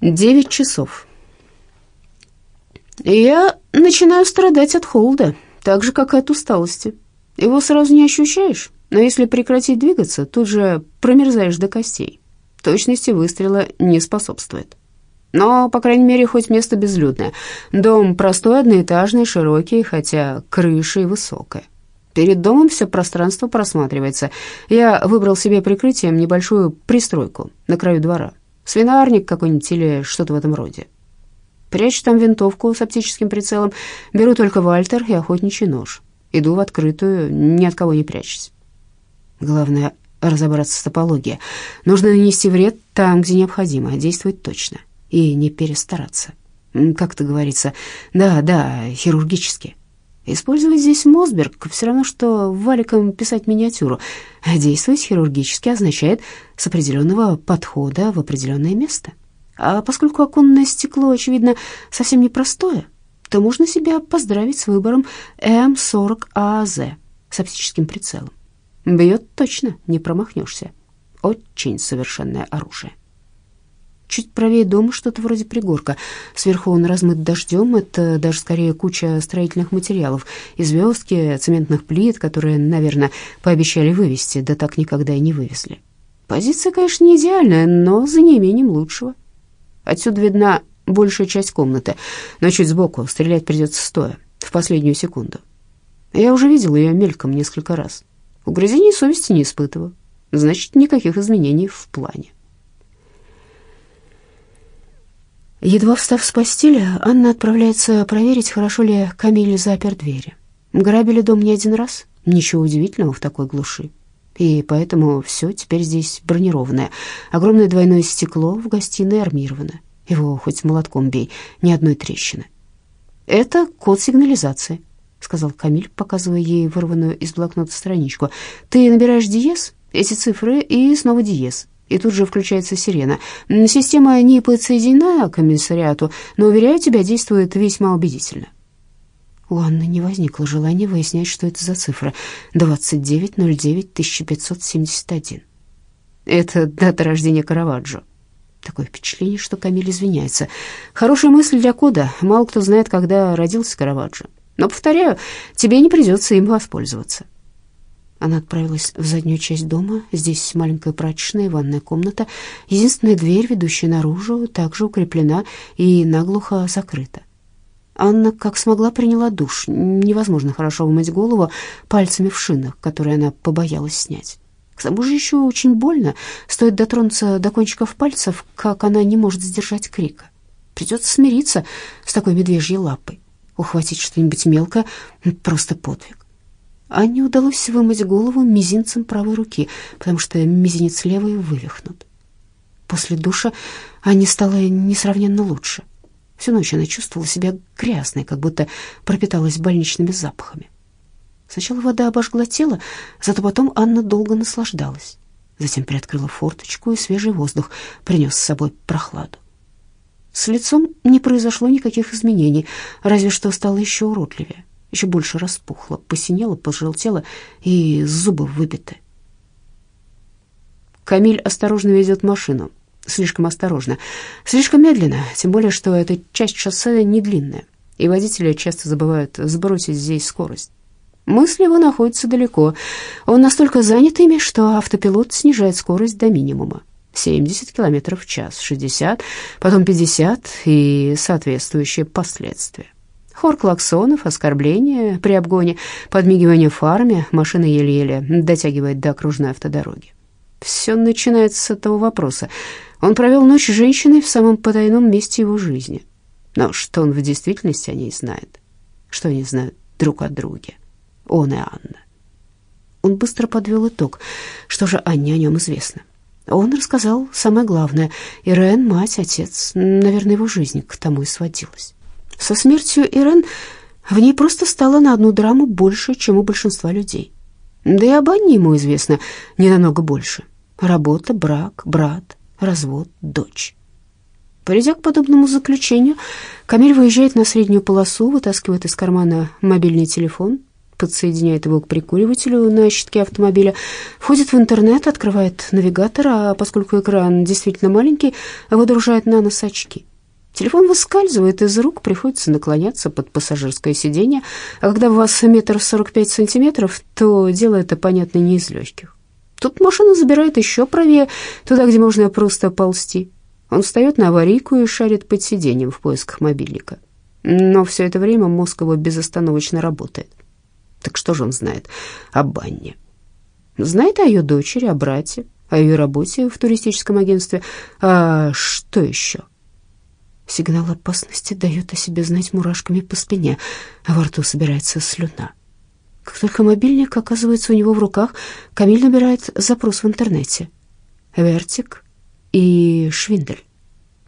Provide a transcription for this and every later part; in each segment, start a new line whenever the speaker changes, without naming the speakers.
Девять часов. Я начинаю страдать от холода, так же, как и от усталости. Его сразу не ощущаешь, но если прекратить двигаться, тут же промерзаешь до костей. Точности выстрела не способствует. Но, по крайней мере, хоть место безлюдное. Дом простой, одноэтажный, широкий, хотя крыша и высокая. Перед домом все пространство просматривается. Я выбрал себе прикрытием небольшую пристройку на краю двора. Свинарник какой-нибудь или что-то в этом роде. Прячу там винтовку с оптическим прицелом, беру только Вальтер и охотничий нож. Иду в открытую, ни от кого не прячусь. Главное — разобраться с топологией. Нужно нанести вред там, где необходимо, действовать точно и не перестараться. Как это говорится, да, да, хирургически. Использовать здесь Мосберг все равно, что валиком писать миниатюру. Действовать хирургически означает с определенного подхода в определенное место. А поскольку оконное стекло, очевидно, совсем непростое, то можно себя поздравить с выбором М40АЗ с оптическим прицелом. Бьет точно, не промахнешься. Очень совершенное оружие. Чуть правее дома что-то вроде пригорка. Сверху он размыт дождем. Это даже скорее куча строительных материалов. И звездки, цементных плит, которые, наверное, пообещали вывести, да так никогда и не вывезли. Позиция, конечно, не идеальная, но за неимением лучшего. Отсюда видна большая часть комнаты, но чуть сбоку стрелять придется стоя, в последнюю секунду. Я уже видел ее мельком несколько раз. Угрызений совести не испытываю. Значит, никаких изменений в плане. Едва встав с постели, Анна отправляется проверить, хорошо ли Камиль запер двери. Грабили дом не один раз, ничего удивительного в такой глуши. И поэтому все теперь здесь бронированное. Огромное двойное стекло в гостиной армировано. Его хоть молотком бей, ни одной трещины. «Это код сигнализации», — сказал Камиль, показывая ей вырванную из блокнота страничку. «Ты набираешь диез, эти цифры и снова диез и тут же включается сирена. Система не подсоединена к комиссариату, но, уверяю тебя, действует весьма убедительно. У Анны не возникло желания выяснять, что это за цифра. 29.09.1571. Это дата рождения Караваджо. Такое впечатление, что Камиль извиняется. Хорошая мысль для кода. Мало кто знает, когда родился Караваджо. Но, повторяю, тебе не придется им воспользоваться. Она отправилась в заднюю часть дома. Здесь маленькая прачечная и ванная комната. Единственная дверь, ведущая наружу, также укреплена и наглухо закрыта. Анна, как смогла, приняла душ. Невозможно хорошо вымыть голову пальцами в шинах, которые она побоялась снять. К тому же еще очень больно. Стоит дотронуться до кончиков пальцев, как она не может сдержать крика. Придется смириться с такой медвежьей лапой. Ухватить что-нибудь мелкое — просто подвиг. Анне удалось вымыть голову мизинцем правой руки, потому что мизинец левой вывихнут. После душа Анне стало несравненно лучше. Всю ночь она чувствовала себя грязной, как будто пропиталась больничными запахами. Сначала вода обожгла тело, зато потом Анна долго наслаждалась. Затем приоткрыла форточку, и свежий воздух принес с собой прохладу. С лицом не произошло никаких изменений, разве что стало еще уродливее еще больше распухла, посинела, пожелтела и зубы выбиты. Камиль осторожно везет машину. Слишком осторожно. Слишком медленно, тем более, что эта часть шоссе не длинная, и водители часто забывают сбросить здесь скорость. Мысли его находятся далеко. Он настолько занят ими, что автопилот снижает скорость до минимума. 70 км в час, 60, потом 50 и соответствующие последствия. Хор клаксонов, оскорбления при обгоне, подмигивание фарме, машина еле-еле дотягивает до окружной автодороги. Все начинается с этого вопроса. Он провел ночь с женщиной в самом потайном месте его жизни. Но что он в действительности о ней знает? Что они знают друг о друге? Он и Анна. Он быстро подвел итог. Что же Анне о нем известно? Он рассказал самое главное. Ирен, мать, отец. Наверное, его жизнь к тому и сводилась. Со смертью Ирен в ней просто стало на одну драму больше, чем у большинства людей. Да и об Анне ему известно не намного больше. Работа, брак, брат, развод, дочь. Придя к подобному заключению, Камиль выезжает на среднюю полосу, вытаскивает из кармана мобильный телефон, подсоединяет его к прикуривателю на щитке автомобиля, входит в интернет, открывает навигатор, а поскольку экран действительно маленький, выдружает на нос очки. Телефон выскальзывает из рук, приходится наклоняться под пассажирское сиденье, а когда у вас метр сорок пять сантиметров, то дело это, понятно, не из легких. Тут машина забирает еще правее, туда, где можно просто ползти. Он встает на аварийку и шарит под сиденьем в поисках мобильника. Но все это время мозг его безостановочно работает. Так что же он знает о Банне? Знает о ее дочери, о брате, о ее работе в туристическом агентстве. А что еще? Сигнал опасности дает о себе знать мурашками по спине, а во рту собирается слюна. Как только мобильник оказывается у него в руках, Камиль набирает запрос в интернете. «Вертик» и «Швиндель».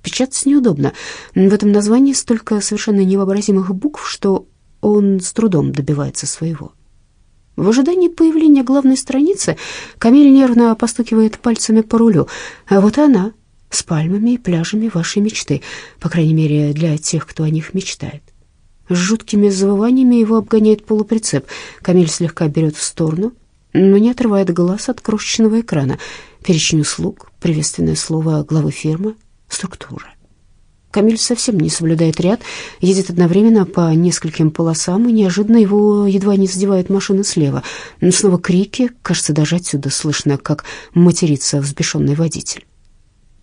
Печатать неудобно. В этом названии столько совершенно невообразимых букв, что он с трудом добивается своего. В ожидании появления главной страницы Камиль нервно постукивает пальцами по рулю. А вот она, с пальмами и пляжами вашей мечты, по крайней мере, для тех, кто о них мечтает. С жуткими завываниями его обгоняет полуприцеп. Камиль слегка берет в сторону, но не отрывает глаз от крошечного экрана. Перечень услуг, приветственное слово главы фирмы, структура. Камиль совсем не соблюдает ряд, едет одновременно по нескольким полосам, и неожиданно его едва не задевает машина слева. Снова крики, кажется, даже отсюда слышно, как матерится взбешенный водитель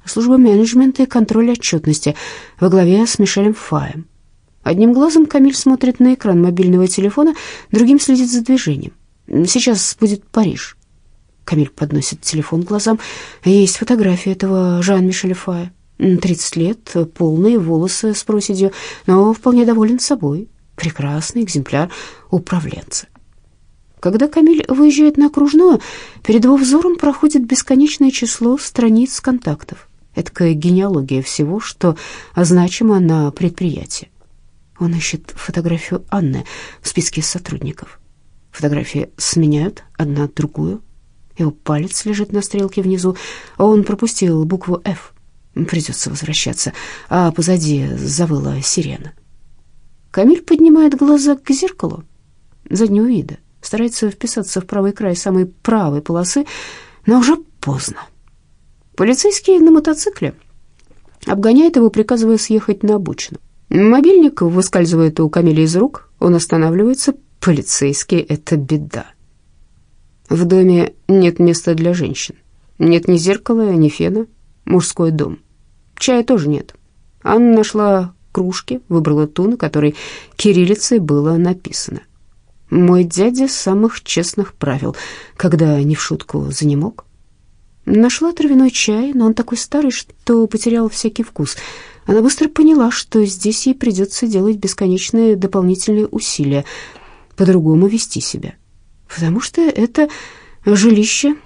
служба менеджмента и контроля отчетности во главе с Мишелем Фаем. Одним глазом Камиль смотрит на экран мобильного телефона, другим следит за движением. Сейчас будет Париж. Камиль подносит телефон к глазам. Есть фотография этого Жан-Мишеля Фая. 30 лет, полные волосы с проседью, но вполне доволен собой. Прекрасный экземпляр управленца. Когда Камиль выезжает на окружную, перед его взором проходит бесконечное число страниц контактов. Эдакая генеалогия всего, что значимо на предприятии. Он ищет фотографию Анны в списке сотрудников. Фотографии сменяют одна другую. Его палец лежит на стрелке внизу, а он пропустил букву «Ф». Придется возвращаться, а позади завыла сирена. Камиль поднимает глаза к зеркалу заднего вида, старается вписаться в правый край самой правой полосы, но уже поздно. Полицейский на мотоцикле обгоняет его, приказывая съехать на обочину. Мобильник выскальзывает у Камиля из рук, он останавливается. Полицейский — это беда. В доме нет места для женщин. Нет ни зеркала, ни фена. Мужской дом. Чая тоже нет. Анна нашла кружки, выбрала ту, на которой кириллицей было написано. «Мой дядя самых честных правил, когда не в шутку занемог, Нашла травяной чай, но он такой старый, что потерял всякий вкус. Она быстро поняла, что здесь ей придется делать бесконечные дополнительные усилия, по-другому вести себя. Потому что это жилище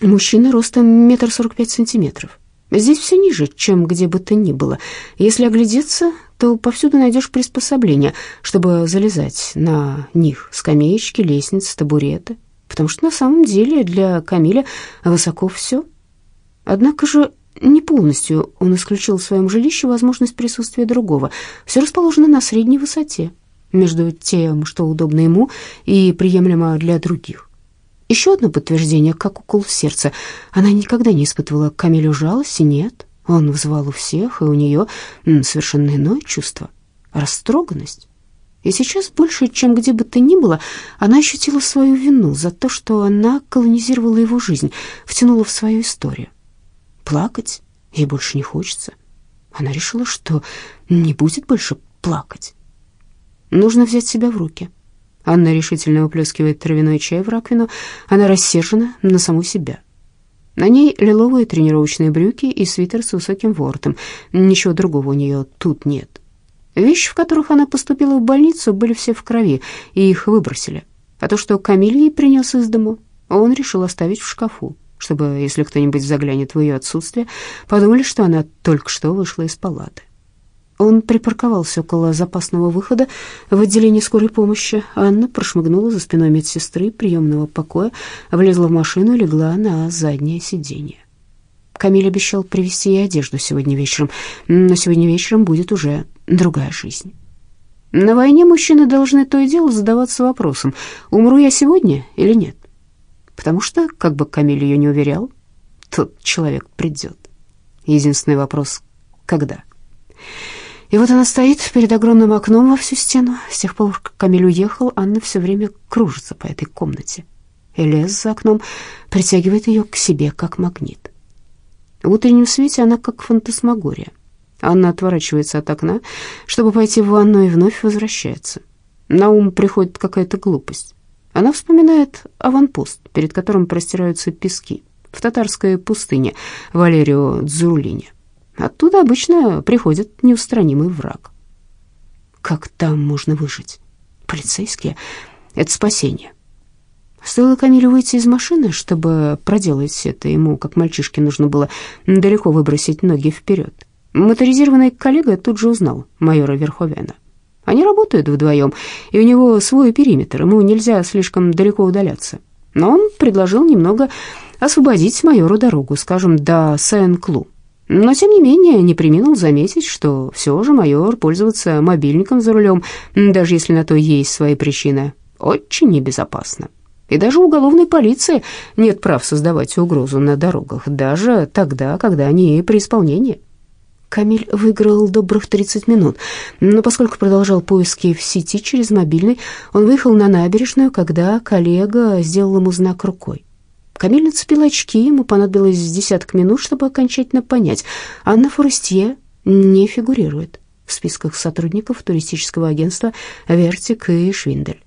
мужчины ростом метр сорок пять сантиметров. Здесь все ниже, чем где бы то ни было. Если оглядеться, то повсюду найдешь приспособления, чтобы залезать на них. Скамеечки, лестницы, табуреты потому что на самом деле для Камиля высоко все. Однако же не полностью он исключил в своем жилище возможность присутствия другого. Все расположено на средней высоте, между тем, что удобно ему и приемлемо для других. Еще одно подтверждение, как укол в сердце. Она никогда не испытывала к Камилю жалости, нет. Он вызывал у всех, и у нее совершенно иное чувство — растроганность. И сейчас больше, чем где бы то ни было, она ощутила свою вину за то, что она колонизировала его жизнь, втянула в свою историю. Плакать ей больше не хочется. Она решила, что не будет больше плакать. Нужно взять себя в руки. Анна решительно выплескивает травяной чай в раковину. Она рассержена на саму себя. На ней лиловые тренировочные брюки и свитер с высоким воротом. Ничего другого у нее тут нет. Вещи, в которых она поступила в больницу, были все в крови, и их выбросили. А то, что Камиль ей принес из дому, он решил оставить в шкафу, чтобы, если кто-нибудь заглянет в ее отсутствие, подумали, что она только что вышла из палаты. Он припарковался около запасного выхода в отделении скорой помощи. Анна прошмыгнула за спиной медсестры приемного покоя, влезла в машину и легла на заднее сиденье. Камиль обещал привезти ей одежду сегодня вечером, но сегодня вечером будет уже другая жизнь. На войне мужчины должны то и дело задаваться вопросом, умру я сегодня или нет. Потому что, как бы Камиль ее не уверял, тот человек придет. Единственный вопрос — когда? И вот она стоит перед огромным окном во всю стену. С тех пор, как Камиль уехал, Анна все время кружится по этой комнате. Элез за окном притягивает ее к себе, как магнит. В утреннем свете она как фантасмагория. Анна отворачивается от окна, чтобы пойти в ванну, и вновь возвращается. На ум приходит какая-то глупость. Она вспоминает аванпост, перед которым простираются пески, в татарской пустыне Валерио Дзурулине. Оттуда обычно приходит неустранимый враг. Как там можно выжить? Полицейские — это спасение. Стоило Камилю выйти из машины, чтобы проделать это, ему, как мальчишке, нужно было далеко выбросить ноги вперед. Моторизированный коллега тут же узнал майора Верховена. Они работают вдвоем, и у него свой периметр, ему нельзя слишком далеко удаляться. Но он предложил немного освободить майору дорогу, скажем, до Сен-Клу. Но, тем не менее, не приминул заметить, что все же майор пользоваться мобильником за рулем, даже если на то есть свои причины, очень небезопасно. И даже уголовной полиции нет прав создавать угрозу на дорогах, даже тогда, когда они при исполнении. Камиль выиграл добрых 30 минут, но поскольку продолжал поиски в сети через мобильный, он выехал на набережную, когда коллега сделал ему знак рукой. Камиль нацепил очки, ему понадобилось десяток минут, чтобы окончательно понять. Анна Форестье не фигурирует в списках сотрудников туристического агентства «Вертик» и «Швиндель».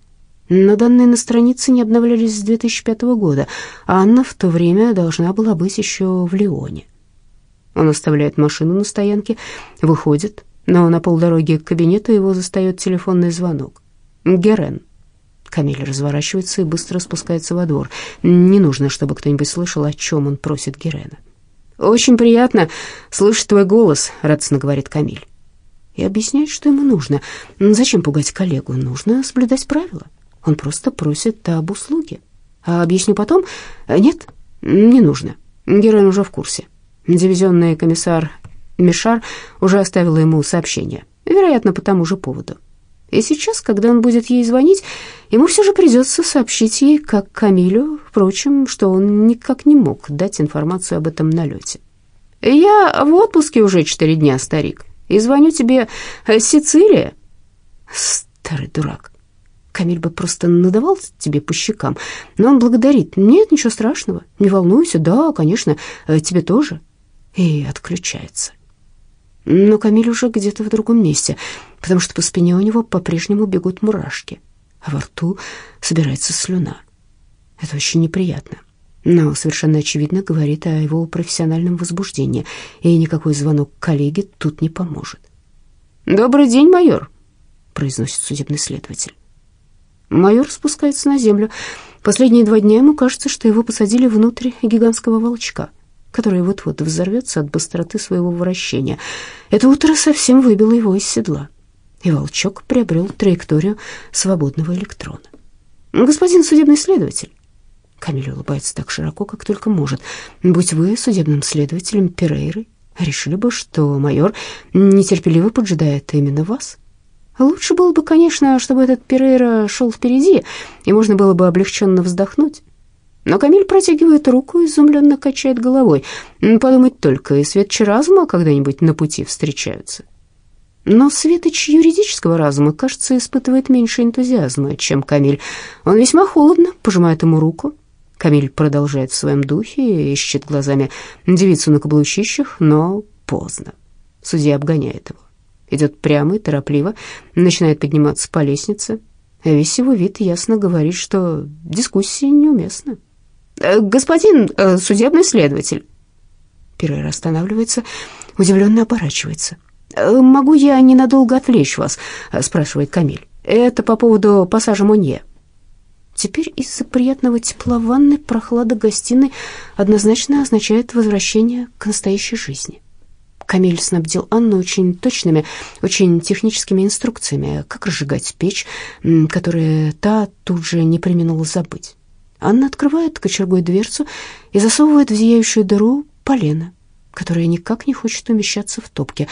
Но данные на странице не обновлялись с 2005 года, а Анна в то время должна была быть еще в Лионе. Он оставляет машину на стоянке, выходит, но на полдороги к кабинету его застает телефонный звонок. «Герен». Камиль разворачивается и быстро спускается во двор. Не нужно, чтобы кто-нибудь слышал, о чем он просит Герена. «Очень приятно слышать твой голос», — радостно говорит Камиль. И объясняет, что ему нужно. Зачем пугать коллегу? Нужно соблюдать правила. Он просто просит об услуге. А объясню потом? Нет, не нужно. Герой уже в курсе. Дивизионный комиссар Мишар уже оставила ему сообщение, вероятно, по тому же поводу. И сейчас, когда он будет ей звонить, ему все же придется сообщить ей, как Камилю, впрочем, что он никак не мог дать информацию об этом налете. «Я в отпуске уже четыре дня, старик, и звоню тебе с Сицилии». «Старый дурак», Камиль бы просто надавал тебе по щекам, но он благодарит. Нет, ничего страшного, не волнуйся, да, конечно, э, тебе тоже. И отключается. Но Камиль уже где-то в другом месте, потому что по спине у него по-прежнему бегут мурашки, а во рту собирается слюна. Это очень неприятно, но совершенно очевидно говорит о его профессиональном возбуждении, и никакой звонок коллеге тут не поможет. «Добрый день, майор», — произносит судебный следователь. Майор спускается на землю. Последние два дня ему кажется, что его посадили внутрь гигантского волчка, который вот-вот взорвется от быстроты своего вращения. Это утро совсем выбило его из седла, и волчок приобрел траекторию свободного электрона. «Господин судебный следователь», Камиль улыбается так широко, как только может. «Будь вы судебным следователем Перейры, решили бы, что майор нетерпеливо поджидает именно вас». Лучше было бы, конечно, чтобы этот Перейра шел впереди, и можно было бы облегченно вздохнуть. Но Камиль протягивает руку и изумленно качает головой. Подумать только, и светочи разума когда-нибудь на пути встречаются. Но светоч юридического разума, кажется, испытывает меньше энтузиазма, чем Камиль. Он весьма холодно пожимает ему руку. Камиль продолжает в своем духе, ищет глазами девицу на каблучищах, но поздно. Судья обгоняет его идет прямо и торопливо, начинает подниматься по лестнице. А весь его вид ясно говорит, что дискуссия неуместна. «Э, «Господин э, судебный следователь». Пирер останавливается, удивленно оборачивается. «Э, «Могу я ненадолго отвлечь вас?» — спрашивает Камиль. «Это по поводу пассажа Монье». Теперь из-за приятного тепла ванны прохлада гостиной однозначно означает возвращение к настоящей жизни. Камиль снабдил Анну очень точными, очень техническими инструкциями, как разжигать печь, которые та тут же не применула забыть. Анна открывает кочергой дверцу и засовывает в зияющую дыру полено, которое никак не хочет умещаться в топке.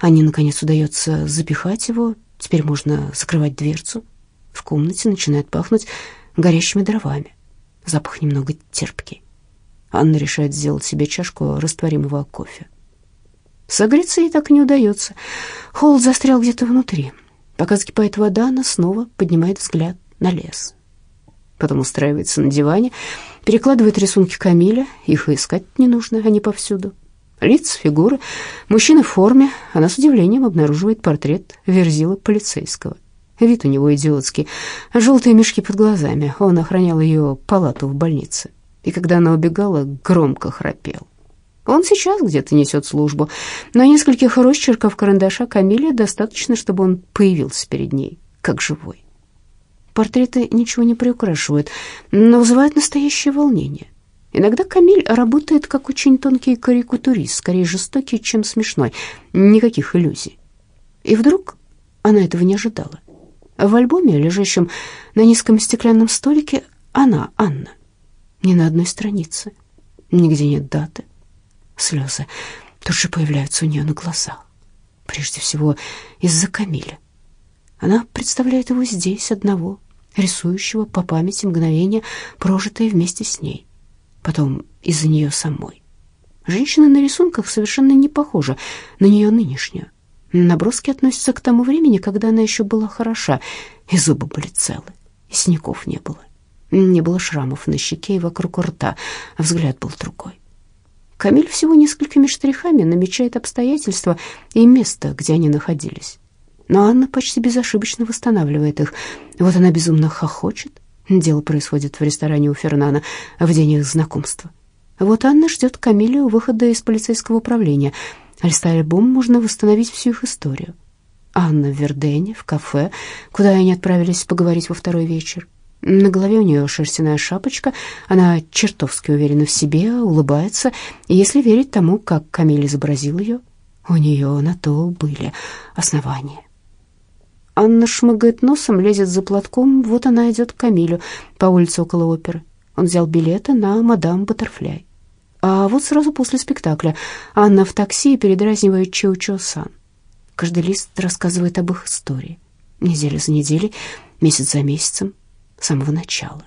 Анне, наконец, удается запихать его, Теперь можно закрывать дверцу. В комнате начинает пахнуть горящими дровами. Запах немного терпкий. Анна решает сделать себе чашку растворимого кофе. Согреться ей так не удается. Холод застрял где-то внутри. Пока закипает вода, она снова поднимает взгляд на лес. Потом устраивается на диване, перекладывает рисунки Камиля. Их искать не нужно, они повсюду. Лица, фигуры, мужчина в форме. Она с удивлением обнаруживает портрет Верзила полицейского. Вид у него идиотский, желтые мешки под глазами. Он охранял ее палату в больнице. И когда она убегала, громко храпел. Он сейчас где-то несет службу, но нескольких росчерков карандаша Камиля достаточно, чтобы он появился перед ней, как живой. Портреты ничего не приукрашивают, но вызывают настоящее волнение. Иногда Камиль работает как очень тонкий карикатурист, скорее жестокий, чем смешной. Никаких иллюзий. И вдруг она этого не ожидала. В альбоме, лежащем на низком стеклянном столике, она, Анна. Ни на одной странице. Нигде нет даты. Слезы тут же появляются у нее на глазах. Прежде всего из-за Камиля. Она представляет его здесь, одного, рисующего по памяти мгновения, прожитые вместе с ней. Потом из-за нее самой. Женщина на рисунках совершенно не похожа на нее нынешнюю. Наброски относятся к тому времени, когда она еще была хороша, и зубы были целы, и синяков не было. Не было шрамов на щеке и вокруг рта, а взгляд был другой. Камиль всего несколькими штрихами намечает обстоятельства и место, где они находились. Но Анна почти безошибочно восстанавливает их. Вот она безумно хохочет. Дело происходит в ресторане у Фернана в день их знакомства. Вот Анна ждет Камилю у выхода из полицейского управления. Листая альбом, можно восстановить всю их историю. Анна в Вердене, в кафе, куда они отправились поговорить во второй вечер. На голове у нее шерстяная шапочка, она чертовски уверена в себе, улыбается, и если верить тому, как Камиль изобразил ее, у нее на то были основания. Анна шмыгает носом, лезет за платком, вот она идет к Камилю по улице около оперы. Он взял билеты на мадам Баттерфляй. А вот сразу после спектакля Анна в такси передразнивает Чоу-Чо-Сан. Каждый лист рассказывает об их истории. Неделя за неделей, месяц за месяцем с самого начала.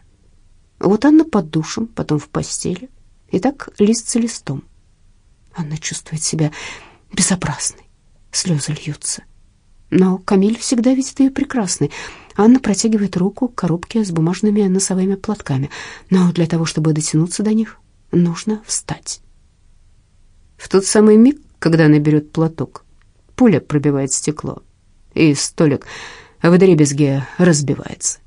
Вот Анна под душем, потом в постели. И так лист за листом. Анна чувствует себя безобразной. Слезы льются. Но Камиль всегда видит ее прекрасной. Анна протягивает руку к коробке с бумажными носовыми платками. Но для того, чтобы дотянуться до них, нужно встать. В тот самый миг, когда она берет платок, пуля пробивает стекло, и столик в дребезге разбивается.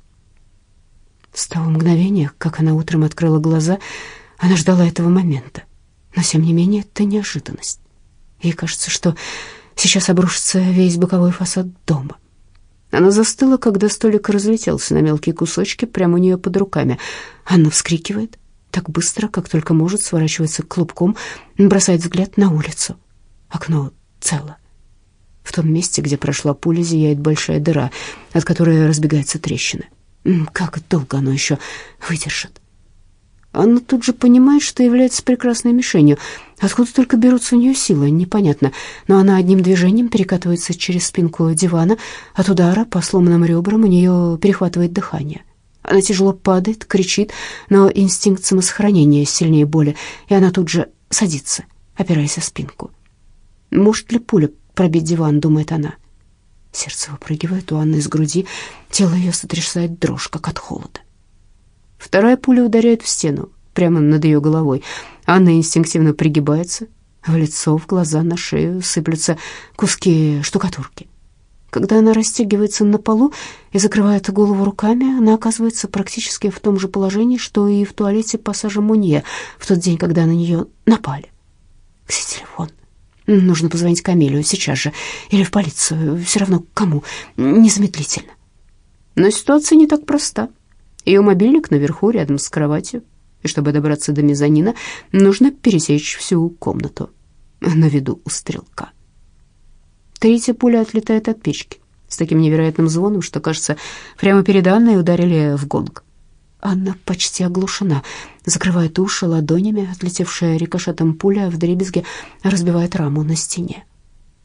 С того мгновения, как она утром открыла глаза, она ждала этого момента. Но, тем не менее, это неожиданность. Ей кажется, что сейчас обрушится весь боковой фасад дома. Она застыла, когда столик разлетелся на мелкие кусочки прямо у нее под руками. Анна вскрикивает, так быстро, как только может, сворачивается клубком, бросает взгляд на улицу. Окно цело. В том месте, где прошла пуля, зияет большая дыра, от которой разбегаются трещины. Как долго оно еще выдержит? Анна тут же понимает, что является прекрасной мишенью. Откуда только берутся у нее силы, непонятно. Но она одним движением перекатывается через спинку дивана. От удара по сломанным ребрам у нее перехватывает дыхание. Она тяжело падает, кричит, но инстинкт самосохранения сильнее боли, и она тут же садится, опираясь о спинку. Может ли пуля пробить диван, думает она. Сердце выпрыгивает у Анны из груди, тело ее сотрясает дрожь, как от холода. Вторая пуля ударяет в стену, прямо над ее головой. Анна инстинктивно пригибается, в лицо, в глаза, на шею сыплются куски штукатурки. Когда она растягивается на полу и закрывает голову руками, она оказывается практически в том же положении, что и в туалете пассажа Мунье в тот день, когда на нее напали. Где телефон? Нужно позвонить Камилю сейчас же или в полицию, все равно кому, незамедлительно. Но ситуация не так проста. Ее мобильник наверху, рядом с кроватью. И чтобы добраться до мезонина, нужно пересечь всю комнату на виду у стрелка. Третья пуля отлетает от печки с таким невероятным звоном, что, кажется, прямо перед Анной ударили в гонг. Анна почти оглушена, закрывает уши ладонями, отлетевшая рикошетом пуля в дребезге разбивает раму на стене.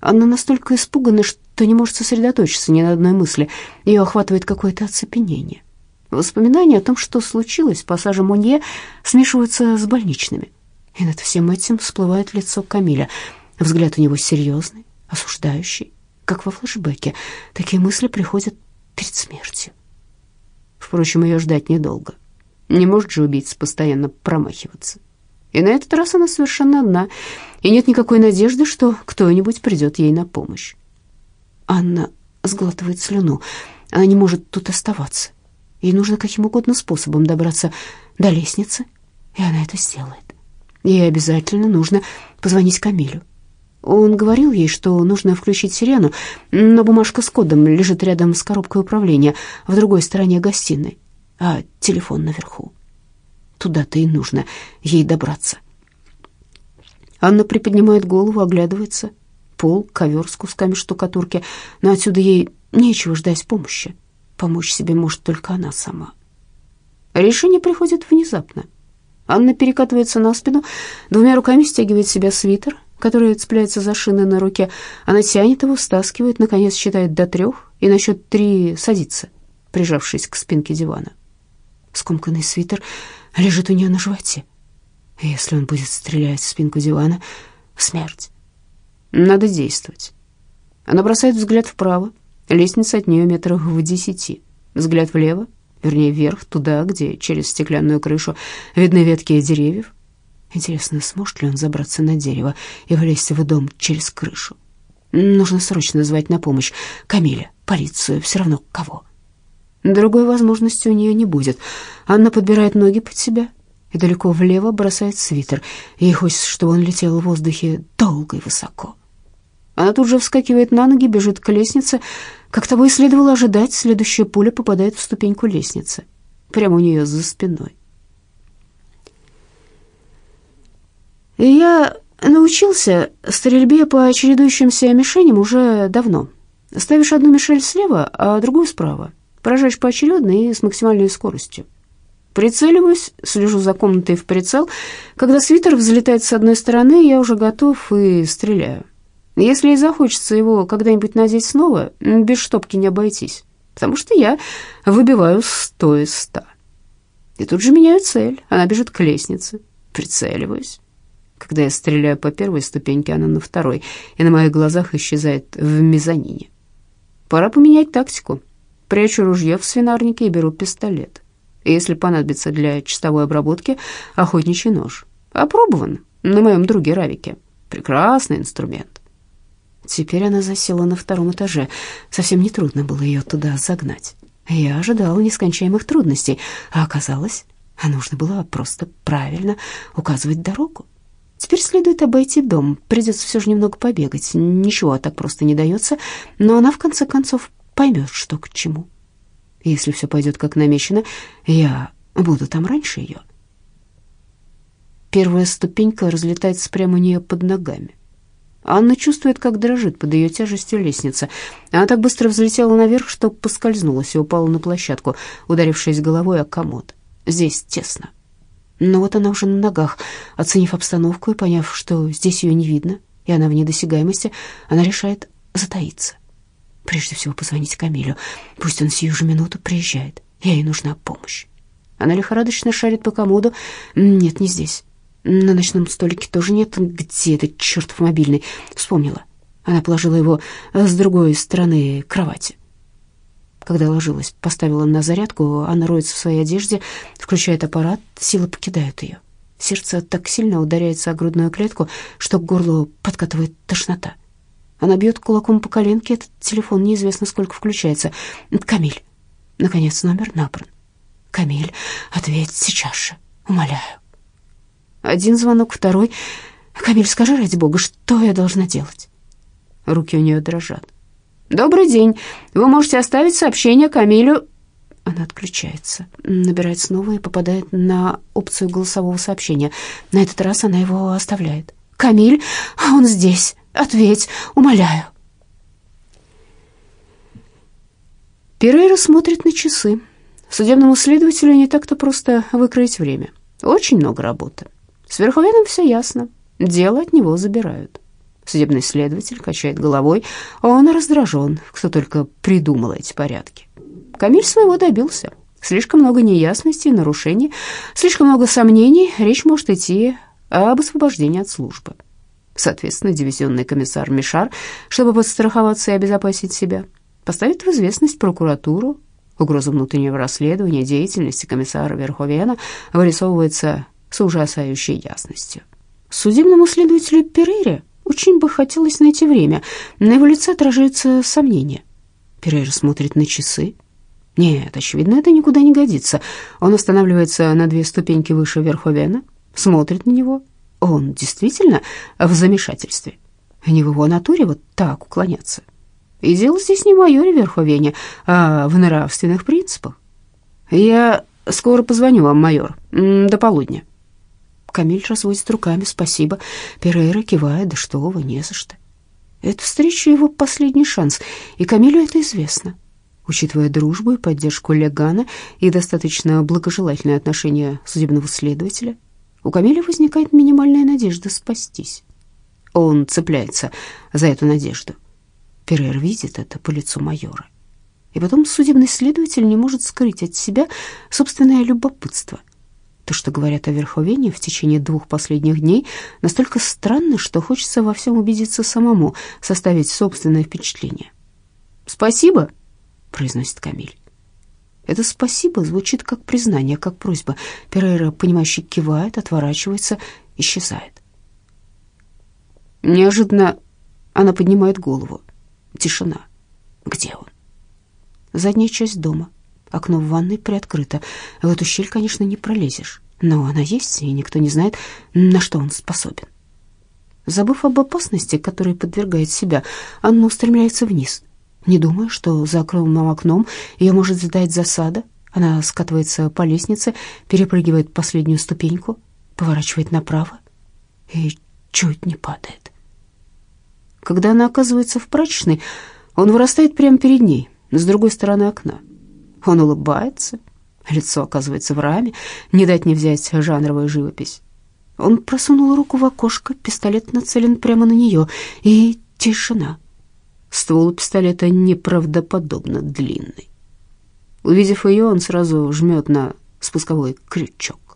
Анна настолько испугана, что не может сосредоточиться ни на одной мысли. Ее охватывает какое-то оцепенение. Воспоминания о том, что случилось в пассаже Монье, смешиваются с больничными. И над всем этим всплывает лицо Камиля. Взгляд у него серьезный, осуждающий, как во флешбеке. Такие мысли приходят перед смертью. Впрочем, ее ждать недолго. Не может же убийца постоянно промахиваться. И на этот раз она совершенно одна, и нет никакой надежды, что кто-нибудь придет ей на помощь. Анна сглатывает слюну. Она не может тут оставаться. Ей нужно каким угодно способом добраться до лестницы, и она это сделает. Ей обязательно нужно позвонить Камилю. Он говорил ей, что нужно включить сирену, но бумажка с кодом лежит рядом с коробкой управления в другой стороне гостиной, а телефон наверху. Туда-то и нужно ей добраться. Анна приподнимает голову, оглядывается. Пол, ковер с кусками штукатурки, но отсюда ей нечего ждать помощи. Помочь себе может только она сама. Решение приходит внезапно. Анна перекатывается на спину, двумя руками стягивает себя свитер, который цепляется за шины на руке. Она тянет его, стаскивает, наконец считает до трех и на счет три садится, прижавшись к спинке дивана. Скомканный свитер лежит у нее на животе. Если он будет стрелять в спинку дивана, смерть. Надо действовать. Она бросает взгляд вправо. Лестница от нее метрах в десяти. Взгляд влево, вернее вверх, туда, где через стеклянную крышу видны ветки деревьев. Интересно, сможет ли он забраться на дерево и влезть в дом через крышу? Нужно срочно звать на помощь Камиля, полицию, все равно кого. Другой возможности у нее не будет. Анна подбирает ноги под себя и далеко влево бросает свитер. Ей хочется, чтобы он летел в воздухе долго и высоко. Она тут же вскакивает на ноги, бежит к лестнице. Как того и следовало ожидать, следующая пуля попадает в ступеньку лестницы, прямо у нее за спиной. Я научился стрельбе по чередующимся мишеням уже давно. Ставишь одну мишель слева, а другую справа. Поражаешь поочередно и с максимальной скоростью. Прицеливаюсь, слежу за комнатой в прицел. Когда свитер взлетает с одной стороны, я уже готов и стреляю. Если и захочется его когда-нибудь надеть снова, без штопки не обойтись, потому что я выбиваю сто из ста. И тут же меняю цель. Она бежит к лестнице. Прицеливаюсь. Когда я стреляю по первой ступеньке, она на второй, и на моих глазах исчезает в мезонине. Пора поменять тактику. Прячу ружье в свинарнике и беру пистолет. Если понадобится для чистовой обработки, охотничий нож. Опробован на моем друге Равике. Прекрасный инструмент. Теперь она засела на втором этаже. Совсем не трудно было ее туда загнать. Я ожидала нескончаемых трудностей, а оказалось, а нужно было просто правильно указывать дорогу. Теперь следует обойти дом. Придется все же немного побегать. Ничего так просто не дается, но она в конце концов поймет, что к чему. Если все пойдет как намечено, я буду там раньше ее. Первая ступенька разлетается прямо у нее под ногами. Анна чувствует, как дрожит под ее тяжестью лестница. Она так быстро взлетела наверх, что поскользнулась и упала на площадку, ударившись головой о комод. Здесь тесно. Но вот она уже на ногах. Оценив обстановку и поняв, что здесь ее не видно, и она в недосягаемости, она решает затаиться. Прежде всего позвонить Камилю. Пусть он сию же минуту приезжает. Ей нужна помощь. Она лихорадочно шарит по комоду. Нет, не здесь. На ночном столике тоже нет. Где этот чертов мобильный? Вспомнила. Она положила его с другой стороны кровати. Когда ложилась, поставила на зарядку, она роется в своей одежде, включает аппарат, силы покидают ее. Сердце так сильно ударяется о грудную клетку, что к горлу подкатывает тошнота. Она бьет кулаком по коленке, этот телефон неизвестно сколько включается. «Камиль!» Наконец номер набран. «Камиль, ответь сейчас же, умоляю». Один звонок, второй. «Камиль, скажи, ради бога, что я должна делать?» Руки у нее дрожат. «Добрый день. Вы можете оставить сообщение Камилю...» Она отключается, набирает снова и попадает на опцию голосового сообщения. На этот раз она его оставляет. «Камиль, он здесь!» Ответь, умоляю. Перейра смотрит на часы. Судебному следователю не так-то просто выкроить время. Очень много работы. С Верховеном все ясно. Дело от него забирают. Судебный следователь качает головой, а он раздражен, кто только придумал эти порядки. Камиль своего добился. Слишком много неясностей, нарушений, слишком много сомнений. Речь может идти об освобождении от службы. Соответственно, дивизионный комиссар Мишар, чтобы подстраховаться и обезопасить себя, поставит в известность прокуратуру. Угроза внутреннего расследования деятельности комиссара Верховена вырисовывается с ужасающей ясностью. Судебному следователю Перейре очень бы хотелось найти время. На его лице отражаются сомнения. Перейра смотрит на часы. Нет, очевидно, это никуда не годится. Он останавливается на две ступеньки выше Верховена, смотрит на него. Он действительно в замешательстве. Не в его натуре вот так уклоняться. И дело здесь не в майоре Верховене, а в нравственных принципах. Я скоро позвоню вам, майор, до полудня. Камиль разводит руками. «Спасибо». Перейра кивает. «Да что вы, не за что». Эта встреча его последний шанс, и Камилю это известно. Учитывая дружбу и поддержку Легана и достаточно благожелательное отношение судебного следователя, у Камиля возникает минимальная надежда спастись. Он цепляется за эту надежду. Перейр видит это по лицу майора. И потом судебный следователь не может скрыть от себя собственное любопытство. То, что говорят о Верховене в течение двух последних дней, настолько странно, что хочется во всем убедиться самому, составить собственное впечатление. «Спасибо», — произносит Камиль. Это «спасибо» звучит как признание, как просьба. Перейра, понимающе кивает, отворачивается, исчезает. Неожиданно она поднимает голову. Тишина. Где он? Задняя часть дома. Окно в ванной приоткрыто. В эту щель, конечно, не пролезешь, но она есть, и никто не знает, на что он способен. Забыв об опасности, которой подвергает себя, Анна устремляется вниз. Не думая, что за огромным окном ее может задать засада, она скатывается по лестнице, перепрыгивает последнюю ступеньку, поворачивает направо и чуть не падает. Когда она оказывается в прачечной, он вырастает прямо перед ней, с другой стороны окна. Он улыбается, лицо оказывается в раме, не дать не взять жанровая живопись. Он просунул руку в окошко, пистолет нацелен прямо на нее, и тишина. Ствол пистолета неправдоподобно длинный. Увидев ее, он сразу жмет на спусковой крючок.